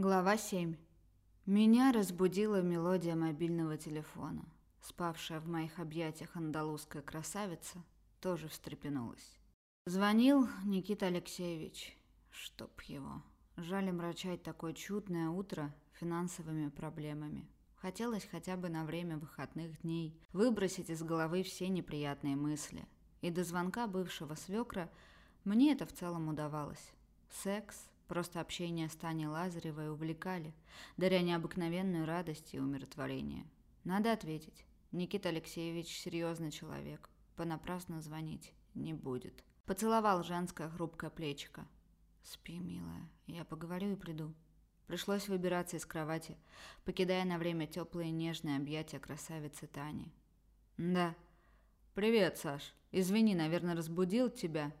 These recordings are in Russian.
Глава 7. Меня разбудила мелодия мобильного телефона. Спавшая в моих объятиях андалузская красавица тоже встрепенулась. Звонил Никита Алексеевич. Чтоб его. Жаль мрачать такое чудное утро финансовыми проблемами. Хотелось хотя бы на время выходных дней выбросить из головы все неприятные мысли. И до звонка бывшего свекра мне это в целом удавалось. Секс, Просто общение с Таней Лазаревой увлекали, даря необыкновенную радость и умиротворение. Надо ответить. Никита Алексеевич серьезный человек. Понапрасну звонить не будет. Поцеловал женское хрупкое плечико. «Спи, милая, я поговорю и приду». Пришлось выбираться из кровати, покидая на время теплые нежные объятия красавицы Тани. «Да». «Привет, Саш. Извини, наверное, разбудил тебя».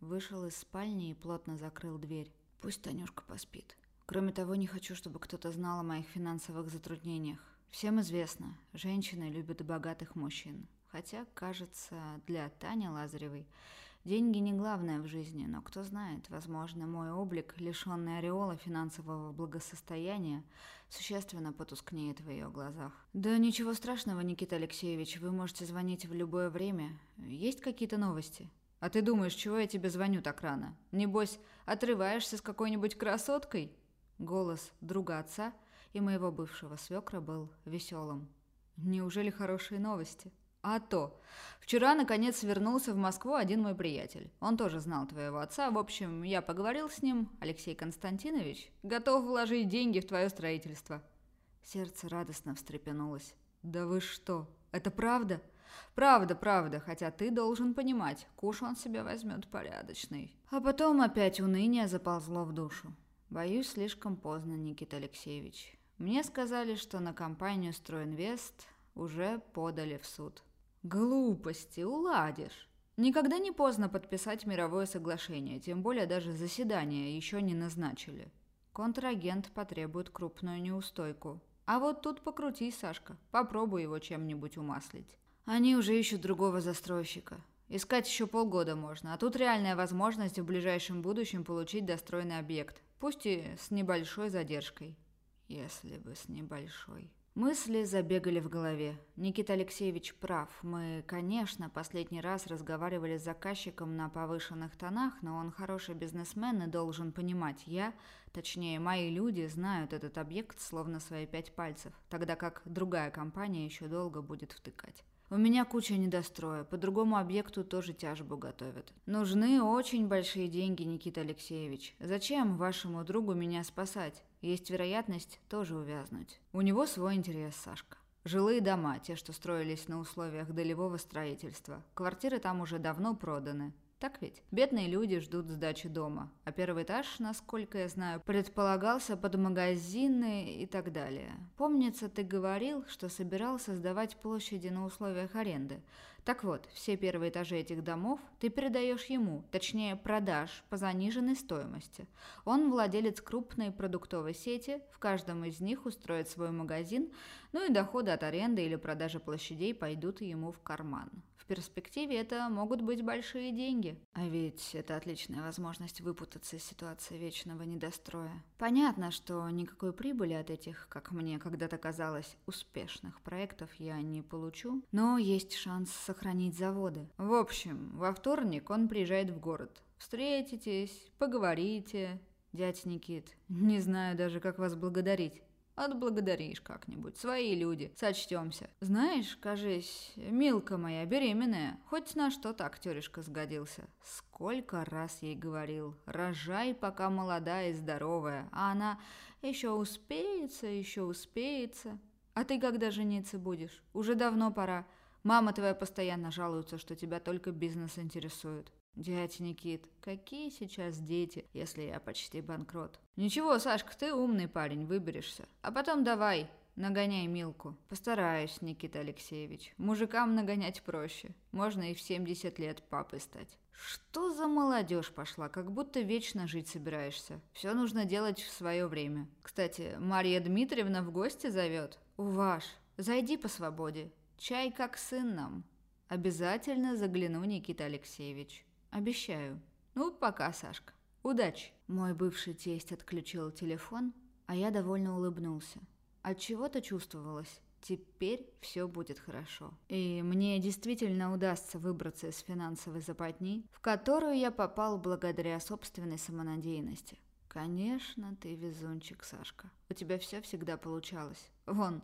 Вышел из спальни и плотно закрыл дверь. Пусть Танюшка поспит. Кроме того, не хочу, чтобы кто-то знал о моих финансовых затруднениях. Всем известно, женщины любят богатых мужчин. Хотя, кажется, для Тани Лазаревой деньги не главное в жизни, но кто знает, возможно, мой облик, лишенный ореола финансового благосостояния, существенно потускнеет в ее глазах. Да ничего страшного, Никита Алексеевич, вы можете звонить в любое время. Есть какие-то новости? А ты думаешь, чего я тебе звоню так рано? Небось, отрываешься с какой-нибудь красоткой?» Голос друга отца и моего бывшего свекра был веселым. «Неужели хорошие новости?» «А то! Вчера, наконец, вернулся в Москву один мой приятель. Он тоже знал твоего отца. В общем, я поговорил с ним. Алексей Константинович готов вложить деньги в твое строительство». Сердце радостно встрепенулось. «Да вы что? Это правда?» Правда, правда, хотя ты должен понимать, куш он себе возьмет порядочный. А потом опять уныние заползло в душу. Боюсь, слишком поздно, Никита Алексеевич. Мне сказали, что на компанию «Стройинвест» уже подали в суд. Глупости, уладишь. Никогда не поздно подписать мировое соглашение, тем более даже заседание еще не назначили. Контрагент потребует крупную неустойку. А вот тут покрути, Сашка, попробуй его чем-нибудь умаслить. Они уже ищут другого застройщика. Искать еще полгода можно, а тут реальная возможность в ближайшем будущем получить достроенный объект, пусть и с небольшой задержкой. Если бы с небольшой. Мысли забегали в голове. Никита Алексеевич прав. Мы, конечно, последний раз разговаривали с заказчиком на повышенных тонах, но он хороший бизнесмен и должен понимать, я, точнее, мои люди, знают этот объект словно свои пять пальцев, тогда как другая компания еще долго будет втыкать. У меня куча недостроя, по другому объекту тоже тяжбу готовят. Нужны очень большие деньги, Никита Алексеевич. Зачем вашему другу меня спасать? Есть вероятность тоже увязнуть. У него свой интерес, Сашка. Жилые дома, те, что строились на условиях долевого строительства. Квартиры там уже давно проданы. Так ведь? Бедные люди ждут сдачи дома, а первый этаж, насколько я знаю, предполагался под магазины и так далее. Помнится, ты говорил, что собирался сдавать площади на условиях аренды. Так вот, все первые этажи этих домов ты передаешь ему, точнее продашь по заниженной стоимости. Он владелец крупной продуктовой сети, в каждом из них устроит свой магазин, ну и доходы от аренды или продажи площадей пойдут ему в карман перспективе это могут быть большие деньги. А ведь это отличная возможность выпутаться из ситуации вечного недостроя. Понятно, что никакой прибыли от этих, как мне когда-то казалось, успешных проектов я не получу, но есть шанс сохранить заводы. В общем, во вторник он приезжает в город. Встретитесь, поговорите. Дядь Никит, не знаю даже, как вас благодарить. Отблагодаришь как-нибудь, свои люди, сочтемся. Знаешь, кажись, Милка моя беременная, хоть на что так актеришка сгодился. Сколько раз ей говорил, рожай, пока молодая и здоровая, а она еще успеется, еще успеется. А ты когда жениться будешь? Уже давно пора. Мама твоя постоянно жалуется, что тебя только бизнес интересует. «Дядя Никит, какие сейчас дети, если я почти банкрот?» «Ничего, Сашка, ты умный парень, выберешься. А потом давай, нагоняй Милку». «Постараюсь, Никита Алексеевич. Мужикам нагонять проще. Можно и в 70 лет папой стать». «Что за молодежь пошла? Как будто вечно жить собираешься. Все нужно делать в свое время. Кстати, Марья Дмитриевна в гости зовет. Уваж, зайди по свободе. Чай как сын нам». «Обязательно загляну, Никита Алексеевич». Обещаю. Ну, пока, Сашка. Удачи. Мой бывший тесть отключил телефон, а я довольно улыбнулся. От чего-то чувствовалось, теперь все будет хорошо. И мне действительно удастся выбраться из финансовой западни, в которую я попал благодаря собственной самонадеянности. Конечно, ты везунчик, Сашка. У тебя все всегда получалось. Вон,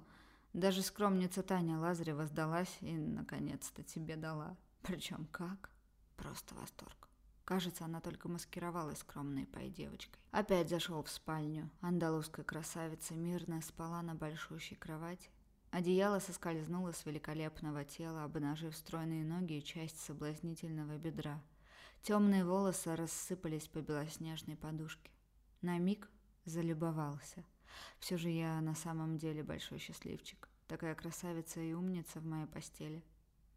даже скромница Таня Лазарева сдалась и, наконец-то, тебе дала. Причем как? Просто восторг. Кажется, она только маскировалась скромной пой девочкой. Опять зашел в спальню. Андалузская красавица мирно спала на большущей кровати. Одеяло соскользнуло с великолепного тела, обнажив стройные ноги и часть соблазнительного бедра. Темные волосы рассыпались по белоснежной подушке. На миг залюбовался. Все же я на самом деле большой счастливчик. Такая красавица и умница в моей постели.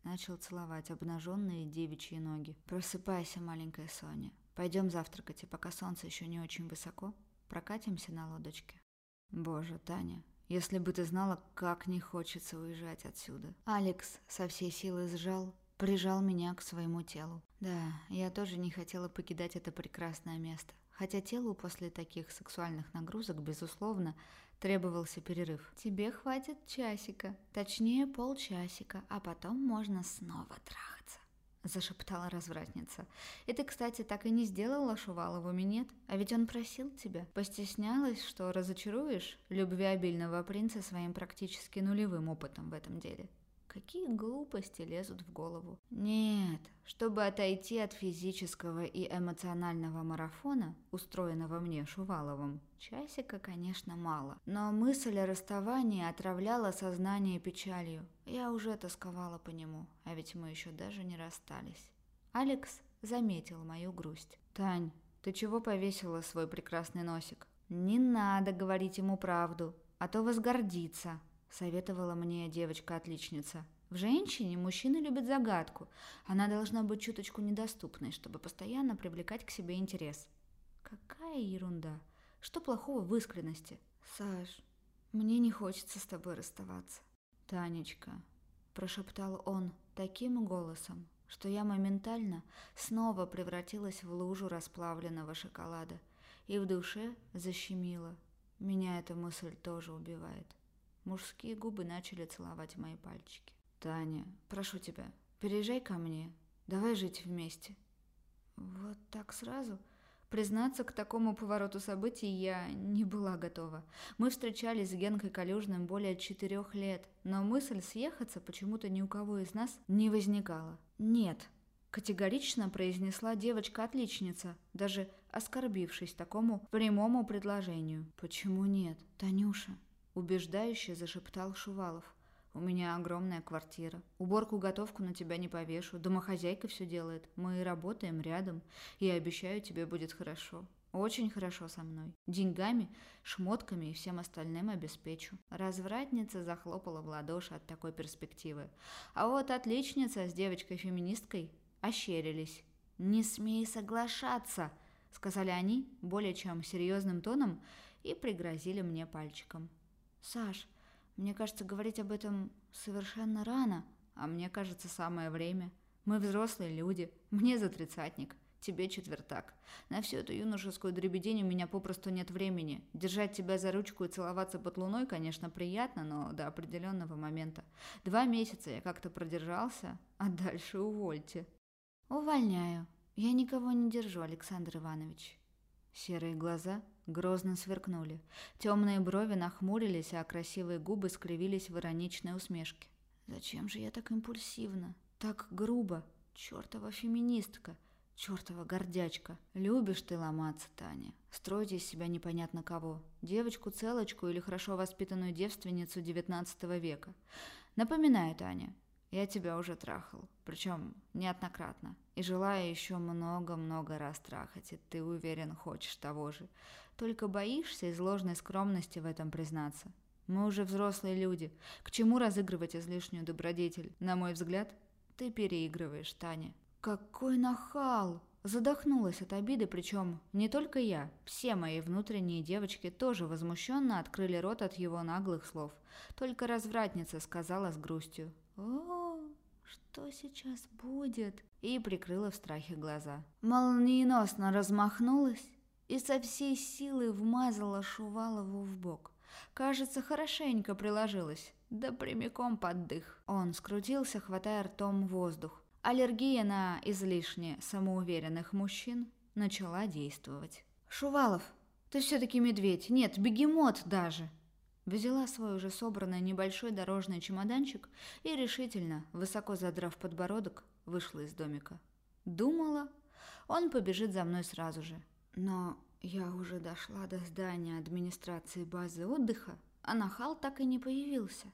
Начал целовать обнаженные девичьи ноги. «Просыпайся, маленькая Соня. Пойдем завтракать, и пока солнце еще не очень высоко, прокатимся на лодочке». «Боже, Таня, если бы ты знала, как не хочется уезжать отсюда». Алекс со всей силы сжал, прижал меня к своему телу. Да, я тоже не хотела покидать это прекрасное место. Хотя телу после таких сексуальных нагрузок, безусловно, Требовался перерыв. «Тебе хватит часика, точнее полчасика, а потом можно снова трахаться», – зашептала развратница. «И ты, кстати, так и не сделала Шувалову минет, а ведь он просил тебя. Постеснялась, что разочаруешь любвеобильного принца своим практически нулевым опытом в этом деле». Какие глупости лезут в голову. Нет, чтобы отойти от физического и эмоционального марафона, устроенного мне Шуваловым, часика, конечно, мало. Но мысль о расставании отравляла сознание печалью. Я уже тосковала по нему, а ведь мы еще даже не расстались. Алекс заметил мою грусть. «Тань, ты чего повесила свой прекрасный носик?» «Не надо говорить ему правду, а то возгордится», советовала мне девочка-отличница. В женщине мужчина любит загадку. Она должна быть чуточку недоступной, чтобы постоянно привлекать к себе интерес. Какая ерунда. Что плохого в искренности? Саш, мне не хочется с тобой расставаться. Танечка, прошептал он таким голосом, что я моментально снова превратилась в лужу расплавленного шоколада. И в душе защемило. Меня эта мысль тоже убивает. Мужские губы начали целовать мои пальчики. «Таня, прошу тебя, переезжай ко мне. Давай жить вместе». Вот так сразу? Признаться, к такому повороту событий я не была готова. Мы встречались с Генкой Калюжным более четырех лет, но мысль съехаться почему-то ни у кого из нас не возникала. «Нет», — категорично произнесла девочка-отличница, даже оскорбившись такому прямому предложению. «Почему нет, Танюша?» Убеждающе зашептал Шувалов. «У меня огромная квартира. Уборку-готовку на тебя не повешу. Домохозяйка все делает. Мы работаем рядом. И обещаю, тебе будет хорошо. Очень хорошо со мной. Деньгами, шмотками и всем остальным обеспечу». Развратница захлопала в ладоши от такой перспективы. А вот отличница с девочкой-феминисткой ощерились. «Не смей соглашаться!» — сказали они более чем серьезным тоном и пригрозили мне пальчиком. «Саш, мне кажется, говорить об этом совершенно рано, а мне кажется, самое время. Мы взрослые люди, мне за тридцатник, тебе четвертак. На всю эту юношескую дребедень у меня попросту нет времени. Держать тебя за ручку и целоваться под луной, конечно, приятно, но до определенного момента. Два месяца я как-то продержался, а дальше увольте». «Увольняю. Я никого не держу, Александр Иванович». Серые глаза грозно сверкнули. Темные брови нахмурились, а красивые губы скривились в ироничной усмешке. «Зачем же я так импульсивно? Так грубо? Чёртова феминистка!» Чёртова гордячка. Любишь ты ломаться, Таня. Строить из себя непонятно кого. Девочку-целочку или хорошо воспитанную девственницу XIX века. Напоминаю, Таня, я тебя уже трахал. Причем неоднократно. И желаю еще много-много раз трахать. И ты уверен, хочешь того же. Только боишься из ложной скромности в этом признаться. Мы уже взрослые люди. К чему разыгрывать излишнюю добродетель? На мой взгляд, ты переигрываешь, Таня. Какой нахал! Задохнулась от обиды, причем не только я. Все мои внутренние девочки тоже возмущенно открыли рот от его наглых слов. Только развратница сказала с грустью. «О, что сейчас будет?» И прикрыла в страхе глаза. Молниеносно размахнулась и со всей силы вмазала Шувалову в бок. Кажется, хорошенько приложилась, да прямиком под дых. Он скрутился, хватая ртом воздух. Аллергия на излишне самоуверенных мужчин начала действовать. «Шувалов, ты все-таки медведь, нет, бегемот даже!» Взяла свой уже собранный небольшой дорожный чемоданчик и решительно, высоко задрав подбородок, вышла из домика. Думала, он побежит за мной сразу же. Но я уже дошла до здания администрации базы отдыха, а нахал так и не появился.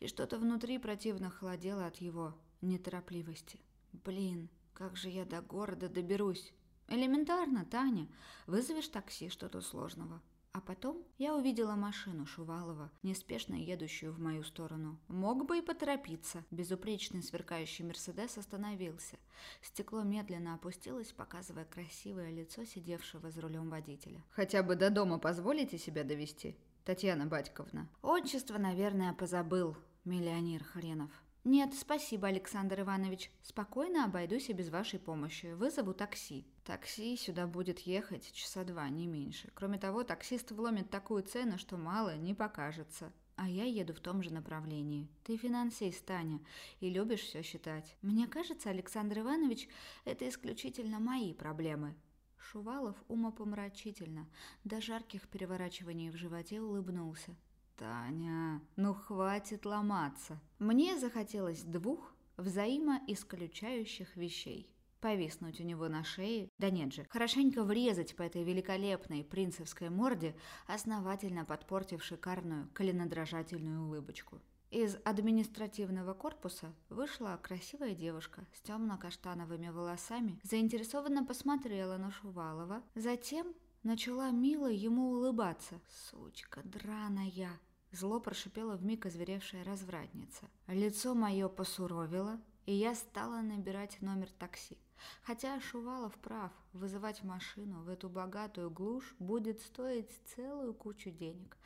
И что-то внутри противно холодело от его неторопливости. Блин, как же я до города доберусь? Элементарно, Таня. Вызовешь такси, что тут сложного. А потом я увидела машину Шувалова, неспешно едущую в мою сторону. Мог бы и поторопиться. Безупречный сверкающий Мерседес остановился. Стекло медленно опустилось, показывая красивое лицо сидевшего за рулем водителя. «Хотя бы до дома позволите себя довести, Татьяна Батьковна?» «Отчество, наверное, позабыл, миллионер хренов». «Нет, спасибо, Александр Иванович. Спокойно обойдусь и без вашей помощи. Вызову такси». Такси сюда будет ехать часа два, не меньше. Кроме того, таксист вломит такую цену, что мало не покажется. А я еду в том же направлении. Ты финансист, Таня, и любишь все считать. Мне кажется, Александр Иванович, это исключительно мои проблемы. Шувалов умопомрачительно, до жарких переворачиваний в животе улыбнулся. «Таня, ну хватит ломаться!» Мне захотелось двух взаимоисключающих вещей. Повиснуть у него на шее, да нет же, хорошенько врезать по этой великолепной принцевской морде, основательно подпортив шикарную коленодрожательную улыбочку. Из административного корпуса вышла красивая девушка с темно-каштановыми волосами, заинтересованно посмотрела на Шувалова, затем начала мило ему улыбаться. «Сучка драная!» Зло прошипела вмиг озверевшая развратница. Лицо мое посуровило, и я стала набирать номер такси. Хотя Шувалов прав, вызывать машину в эту богатую глушь будет стоить целую кучу денег.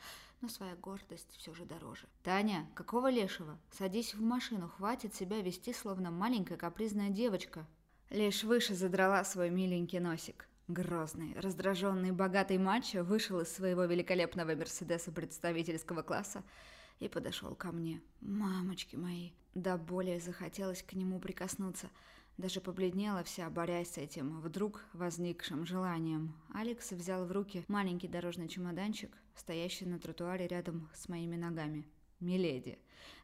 Но своя гордость все же дороже. «Таня, какого лешего? Садись в машину, хватит себя вести, словно маленькая капризная девочка». Лишь выше задрала свой миленький носик. Грозный, раздраженный, богатый мачо вышел из своего великолепного Мерседеса представительского класса и подошел ко мне. Мамочки мои! Да более захотелось к нему прикоснуться. Даже побледнела вся, борясь с этим вдруг возникшим желанием. Алекс взял в руки маленький дорожный чемоданчик, стоящий на тротуаре рядом с моими ногами. «Миледи,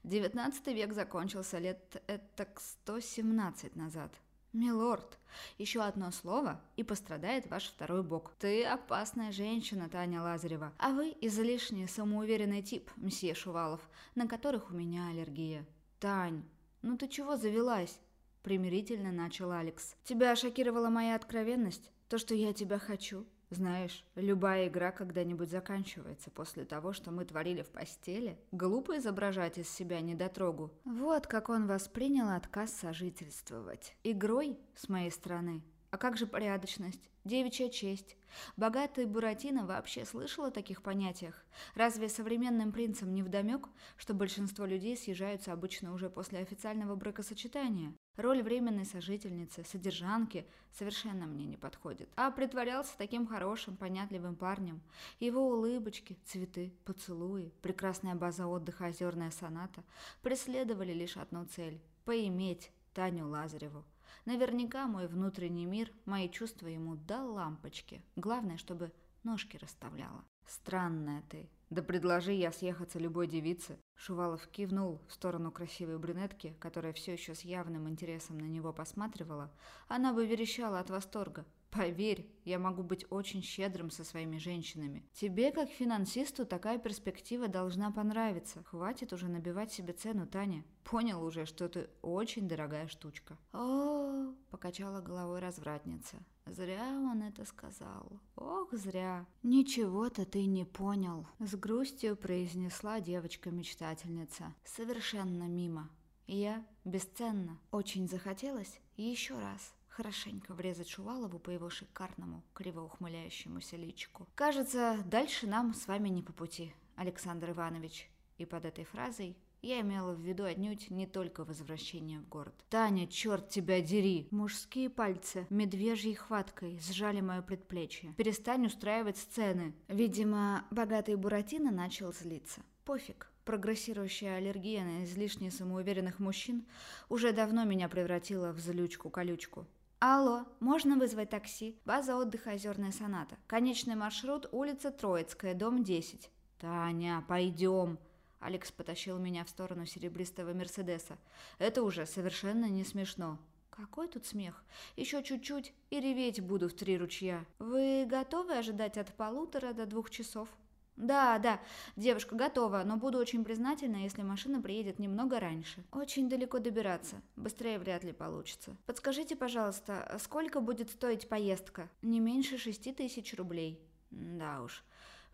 девятнадцатый век закончился лет этак сто семнадцать назад. «Милорд, еще одно слово, и пострадает ваш второй бок. Ты опасная женщина, Таня Лазарева, а вы излишне самоуверенный тип, мсье Шувалов, на которых у меня аллергия». «Тань, ну ты чего завелась?» Примирительно начал Алекс. «Тебя шокировала моя откровенность? То, что я тебя хочу?» Знаешь, любая игра когда-нибудь заканчивается после того, что мы творили в постели. Глупо изображать из себя недотрогу. Вот как он воспринял отказ сожительствовать. Игрой, с моей стороны. А как же порядочность? Девичья честь. Богатый Буратино вообще слышал о таких понятиях? Разве современным принцам не вдомек, что большинство людей съезжаются обычно уже после официального бракосочетания? Роль временной сожительницы, содержанки совершенно мне не подходит. А притворялся таким хорошим, понятливым парнем. Его улыбочки, цветы, поцелуи, прекрасная база отдыха «Озерная соната» преследовали лишь одну цель – поиметь Таню Лазареву. Наверняка мой внутренний мир, мои чувства ему дал лампочки. Главное, чтобы ножки расставляла. Странная ты, да предложи я съехаться любой девице. Шувалов кивнул в сторону красивой брюнетки, которая все еще с явным интересом на него посматривала. Она бы верещала от восторга. Поверь, я могу быть очень щедрым со своими женщинами. Тебе, как финансисту, такая перспектива должна понравиться. Хватит уже набивать себе цену, Таня. Понял уже, что ты очень дорогая штучка. О, покачала головой развратница. Зря он это сказал. Ох, зря. Ничего-то ты не понял. С грустью произнесла девочка-мечтательница. Совершенно мимо. Я бесценно. Очень захотелось еще раз хорошенько врезать Шувалову по его шикарному, криво ухмыляющемуся личику. «Кажется, дальше нам с вами не по пути, Александр Иванович». И под этой фразой Я имела в виду отнюдь не только возвращение в город. «Таня, черт тебя дери!» Мужские пальцы медвежьей хваткой сжали мое предплечье. «Перестань устраивать сцены!» Видимо, богатый Буратино начал злиться. «Пофиг!» Прогрессирующая аллергия на излишне самоуверенных мужчин уже давно меня превратила в злючку-колючку. «Алло, можно вызвать такси? База отдыха «Озерная соната». Конечный маршрут – улица Троицкая, дом 10». «Таня, пойдем!» Алекс потащил меня в сторону серебристого Мерседеса. «Это уже совершенно не смешно». «Какой тут смех? Еще чуть-чуть и реветь буду в три ручья. Вы готовы ожидать от полутора до двух часов?» «Да, да, девушка готова, но буду очень признательна, если машина приедет немного раньше. Очень далеко добираться, быстрее вряд ли получится. Подскажите, пожалуйста, сколько будет стоить поездка? Не меньше шести тысяч рублей». «Да уж,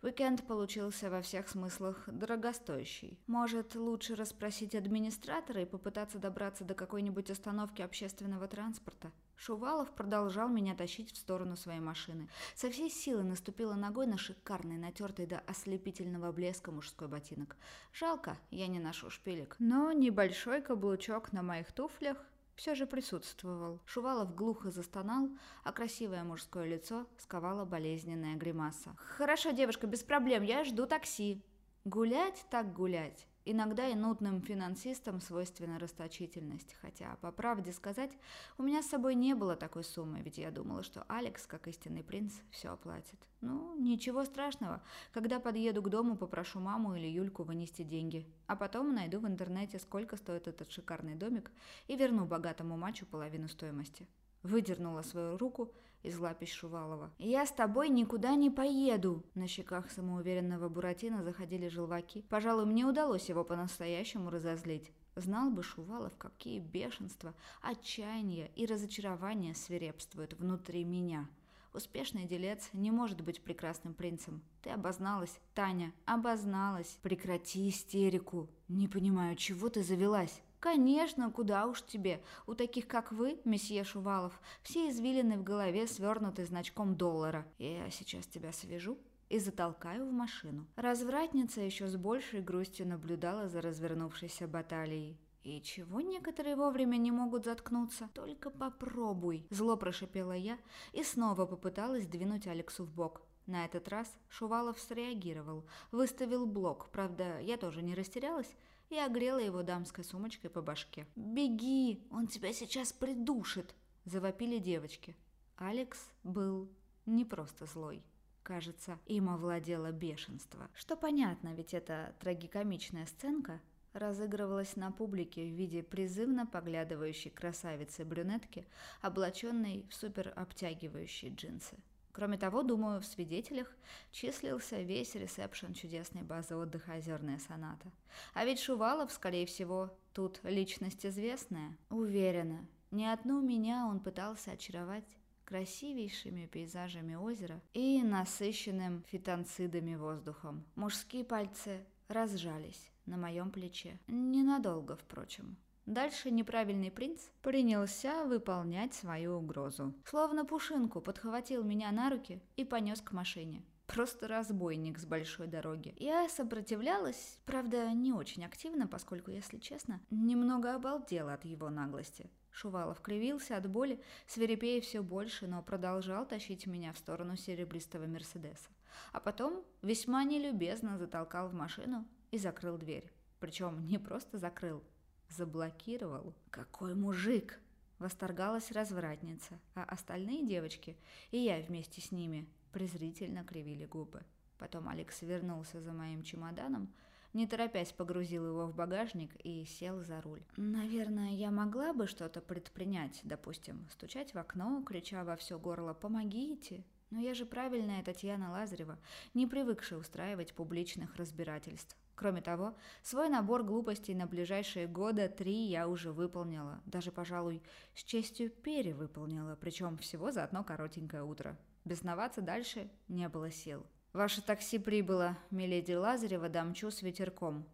Уикенд получился во всех смыслах дорогостоящий. Может, лучше расспросить администратора и попытаться добраться до какой-нибудь остановки общественного транспорта? Шувалов продолжал меня тащить в сторону своей машины. Со всей силы наступила ногой на шикарный, натертый до ослепительного блеска мужской ботинок. Жалко, я не ношу шпилек. Но небольшой каблучок на моих туфлях все же присутствовал. Шувалов глухо застонал, а красивое мужское лицо сковала болезненная гримаса. «Хорошо, девушка, без проблем, я жду такси». Гулять так гулять. Иногда и нудным финансистам свойственна расточительность, хотя, по правде сказать, у меня с собой не было такой суммы, ведь я думала, что Алекс, как истинный принц, все оплатит. Ну, ничего страшного, когда подъеду к дому, попрошу маму или Юльку вынести деньги, а потом найду в интернете, сколько стоит этот шикарный домик, и верну богатому мачу половину стоимости. Выдернула свою руку из лапищ Шувалова. «Я с тобой никуда не поеду!» На щеках самоуверенного Буратино заходили желваки. Пожалуй, мне удалось его по-настоящему разозлить. Знал бы Шувалов, какие бешенства, отчаяние и разочарование свирепствуют внутри меня. Успешный делец не может быть прекрасным принцем. Ты обозналась, Таня, обозналась. Прекрати истерику. Не понимаю, чего ты завелась? «Конечно, куда уж тебе. У таких, как вы, месье Шувалов, все извилины в голове свернуты значком доллара. Я сейчас тебя свяжу и затолкаю в машину». Развратница еще с большей грустью наблюдала за развернувшейся баталией. «И чего некоторые вовремя не могут заткнуться? Только попробуй!» Зло прошипела я и снова попыталась двинуть Алексу в бок. На этот раз Шувалов среагировал, выставил блок, правда, я тоже не растерялась, и огрела его дамской сумочкой по башке. «Беги, он тебя сейчас придушит!» – завопили девочки. Алекс был не просто злой. Кажется, им овладело бешенство. Что понятно, ведь эта трагикомичная сценка разыгрывалась на публике в виде призывно поглядывающей красавицы-брюнетки, облаченной в суперобтягивающие джинсы. Кроме того, думаю, в свидетелях числился весь ресепшн чудесной базы отдыха «Озерная соната». А ведь Шувалов, скорее всего, тут личность известная. Уверена, не одну меня он пытался очаровать красивейшими пейзажами озера и насыщенным фитонцидами воздухом. Мужские пальцы разжались на моем плече. Ненадолго, впрочем. Дальше неправильный принц принялся выполнять свою угрозу. Словно пушинку подхватил меня на руки и понес к машине. Просто разбойник с большой дороги. Я сопротивлялась, правда, не очень активно, поскольку, если честно, немного обалдела от его наглости. Шувалов кривился от боли, свирепея все больше, но продолжал тащить меня в сторону серебристого Мерседеса. А потом весьма нелюбезно затолкал в машину и закрыл дверь. Причем не просто закрыл, Заблокировал? Какой мужик! Восторгалась развратница, а остальные девочки, и я вместе с ними, презрительно кривили губы. Потом Алекс вернулся за моим чемоданом, не торопясь погрузил его в багажник и сел за руль. Наверное, я могла бы что-то предпринять, допустим, стучать в окно, крича во все горло «Помогите!» Но я же правильная Татьяна Лазарева, не привыкшая устраивать публичных разбирательств. Кроме того, свой набор глупостей на ближайшие года три я уже выполнила, даже, пожалуй, с честью перевыполнила, причем всего за одно коротенькое утро. Бесноваться дальше не было сил. «Ваше такси прибыло, миледи Лазарева, дамчу с ветерком».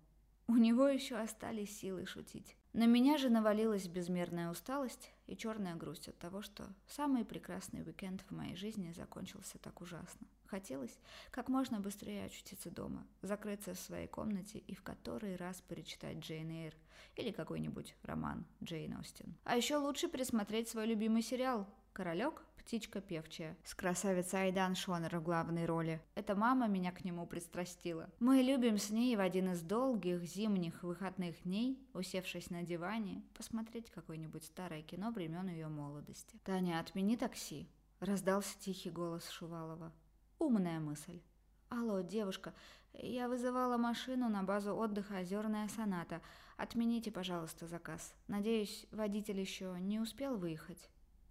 У него еще остались силы шутить. На меня же навалилась безмерная усталость и черная грусть от того, что самый прекрасный уикенд в моей жизни закончился так ужасно. Хотелось как можно быстрее очутиться дома, закрыться в своей комнате и в который раз перечитать Джейн Эйр или какой-нибудь роман Джейн Остин. А еще лучше пересмотреть свой любимый сериал «Королек птичка певчая, с красавицей Айдан Шонер в главной роли. Эта мама меня к нему пристрастила. Мы любим с ней в один из долгих зимних выходных дней, усевшись на диване, посмотреть какое-нибудь старое кино времен ее молодости. «Таня, отмени такси», — раздался тихий голос Шувалова. «Умная мысль». «Алло, девушка, я вызывала машину на базу отдыха «Озерная соната». Отмените, пожалуйста, заказ. Надеюсь, водитель еще не успел выехать?»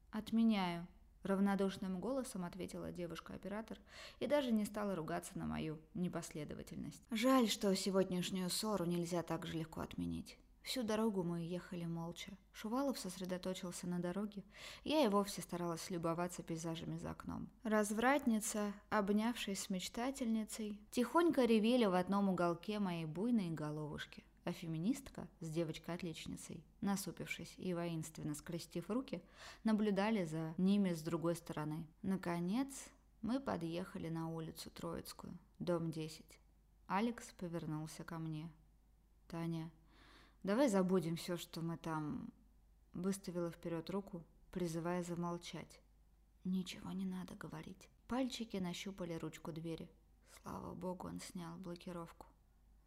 «Отменяю», Равнодушным голосом ответила девушка-оператор и даже не стала ругаться на мою непоследовательность. Жаль, что сегодняшнюю ссору нельзя так же легко отменить. Всю дорогу мы ехали молча. Шувалов сосредоточился на дороге. Я и вовсе старалась любоваться пейзажами за окном. Развратница, обнявшись с мечтательницей, тихонько ревели в одном уголке моей буйной головушки а феминистка с девочкой-отличницей, насупившись и воинственно скрестив руки, наблюдали за ними с другой стороны. Наконец, мы подъехали на улицу Троицкую, дом 10. Алекс повернулся ко мне. «Таня, давай забудем все, что мы там...» Выставила вперед руку, призывая замолчать. «Ничего не надо говорить». Пальчики нащупали ручку двери. Слава богу, он снял блокировку.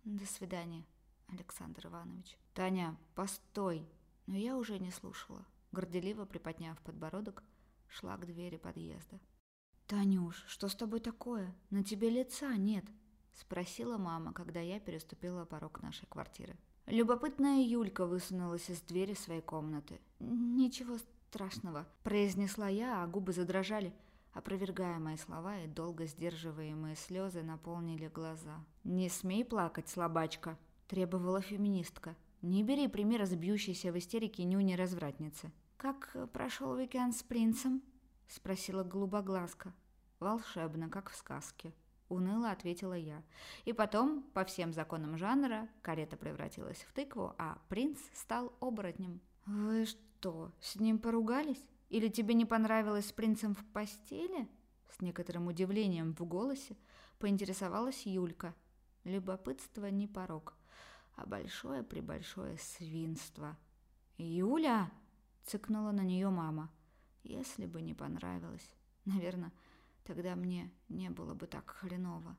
«До свидания», Александр Иванович. «Таня, постой!» Но я уже не слушала. Горделиво приподняв подбородок, шла к двери подъезда. «Танюш, что с тобой такое? На тебе лица нет!» Спросила мама, когда я переступила порог нашей квартиры. Любопытная Юлька высунулась из двери своей комнаты. «Ничего страшного», – произнесла я, а губы задрожали, опровергая мои слова, и долго сдерживаемые слезы наполнили глаза. «Не смей плакать, слабачка!» Требовала феминистка. «Не бери пример с бьющейся в истерике нюни-развратницы». «Как прошел уикенд с принцем?» – спросила голубоглазка. «Волшебно, как в сказке», – уныло ответила я. И потом, по всем законам жанра, карета превратилась в тыкву, а принц стал оборотнем. «Вы что, с ним поругались? Или тебе не понравилось с принцем в постели?» С некоторым удивлением в голосе поинтересовалась Юлька. Любопытство не порог а большое-пребольшое свинство. «Юля!» — цыкнула на нее мама. «Если бы не понравилось, наверное, тогда мне не было бы так хреново».